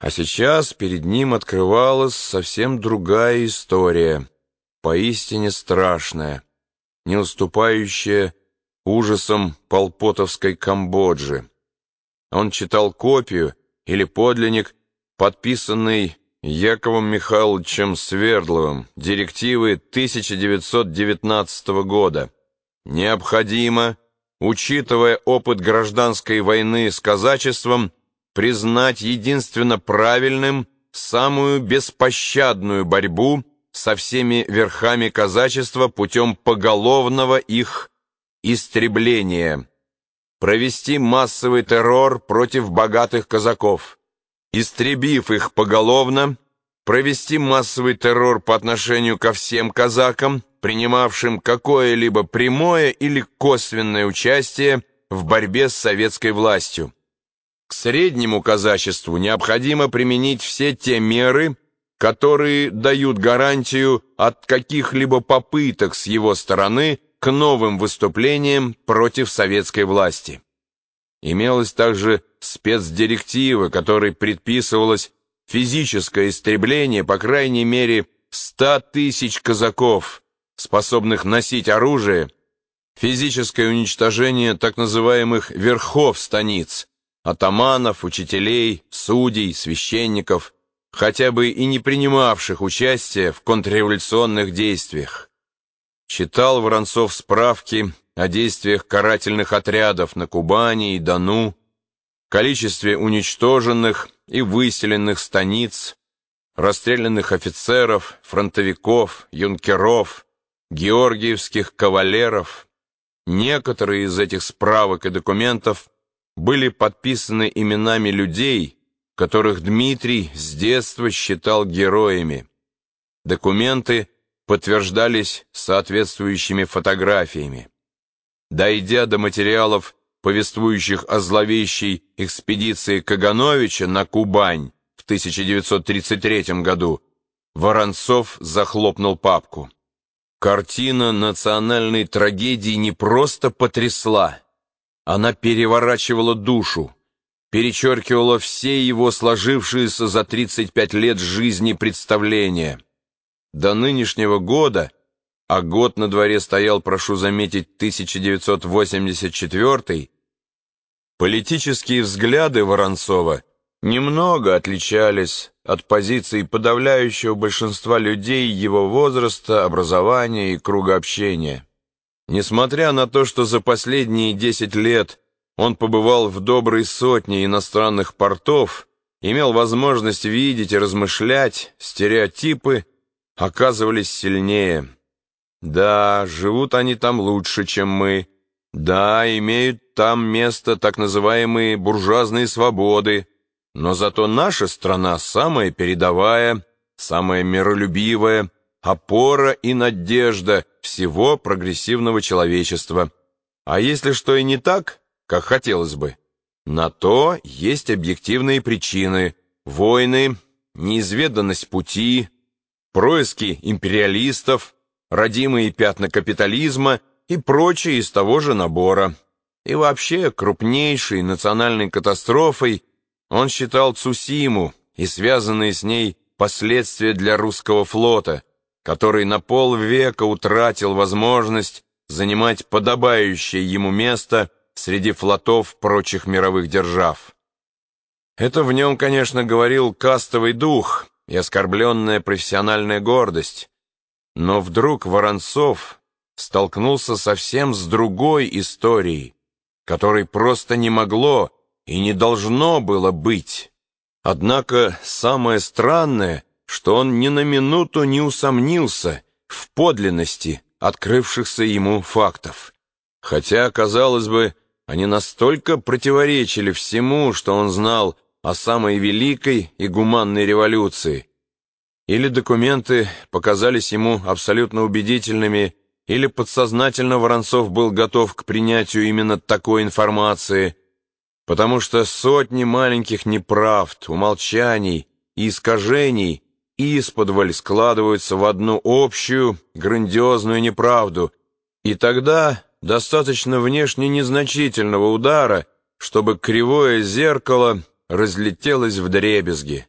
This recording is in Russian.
А сейчас перед ним открывалась совсем другая история, поистине страшная, не уступающая ужасам полпотовской Камбоджи. Он читал копию или подлинник, подписанный Яковом Михайловичем Свердловым, директивы 1919 года. Необходимо, учитывая опыт гражданской войны с казачеством, признать единственно правильным самую беспощадную борьбу со всеми верхами казачества путем поголовного их истребления, провести массовый террор против богатых казаков, истребив их поголовно, провести массовый террор по отношению ко всем казакам, принимавшим какое-либо прямое или косвенное участие в борьбе с советской властью. К среднему казачеству необходимо применить все те меры, которые дают гарантию от каких-либо попыток с его стороны к новым выступлениям против советской власти. Имелась также спецдиректива, которой предписывалось физическое истребление по крайней мере 100 тысяч казаков, способных носить оружие, физическое уничтожение так называемых верхов станиц, атаманов, учителей, судей, священников, хотя бы и не принимавших участия в контрреволюционных действиях. Читал Воронцов справки о действиях карательных отрядов на Кубани и Дону, количестве уничтоженных и выселенных станиц, расстрелянных офицеров, фронтовиков, юнкеров, георгиевских кавалеров. Некоторые из этих справок и документов были подписаны именами людей, которых Дмитрий с детства считал героями. Документы подтверждались соответствующими фотографиями. Дойдя до материалов, повествующих о зловещей экспедиции Кагановича на Кубань в 1933 году, Воронцов захлопнул папку. Картина национальной трагедии не просто потрясла, она переворачивала душу, перечеркивала все его сложившиеся за 35 лет жизни представления. До нынешнего года, а год на дворе стоял, прошу заметить, 1984 политические взгляды Воронцова немного отличались от позиций подавляющего большинства людей его возраста, образования и круга общения. Несмотря на то, что за последние 10 лет он побывал в доброй сотне иностранных портов, имел возможность видеть и размышлять, стереотипы оказывались сильнее. Да, живут они там лучше, чем мы. Да, имеют там место так называемые буржуазные свободы. Но зато наша страна самая передовая, самая миролюбивая, опора и надежда всего прогрессивного человечества. А если что и не так, как хотелось бы, на то есть объективные причины – войны, неизведанность пути, происки империалистов, родимые пятна капитализма и прочее из того же набора. И вообще крупнейшей национальной катастрофой он считал Цусиму и связанные с ней последствия для русского флота – который на полвека утратил возможность занимать подобающее ему место среди флотов прочих мировых держав. Это в нем, конечно, говорил кастовый дух и оскорбленная профессиональная гордость, но вдруг Воронцов столкнулся совсем с другой историей, которой просто не могло и не должно было быть. Однако самое странное — что он ни на минуту не усомнился в подлинности открывшихся ему фактов. Хотя, казалось бы, они настолько противоречили всему, что он знал о самой великой и гуманной революции. Или документы показались ему абсолютно убедительными, или подсознательно Воронцов был готов к принятию именно такой информации, потому что сотни маленьких неправд, умолчаний и искажений исподволь складываются в одну общую, грандиозную неправду, и тогда достаточно внешне незначительного удара, чтобы кривое зеркало разлетелось в дребезги.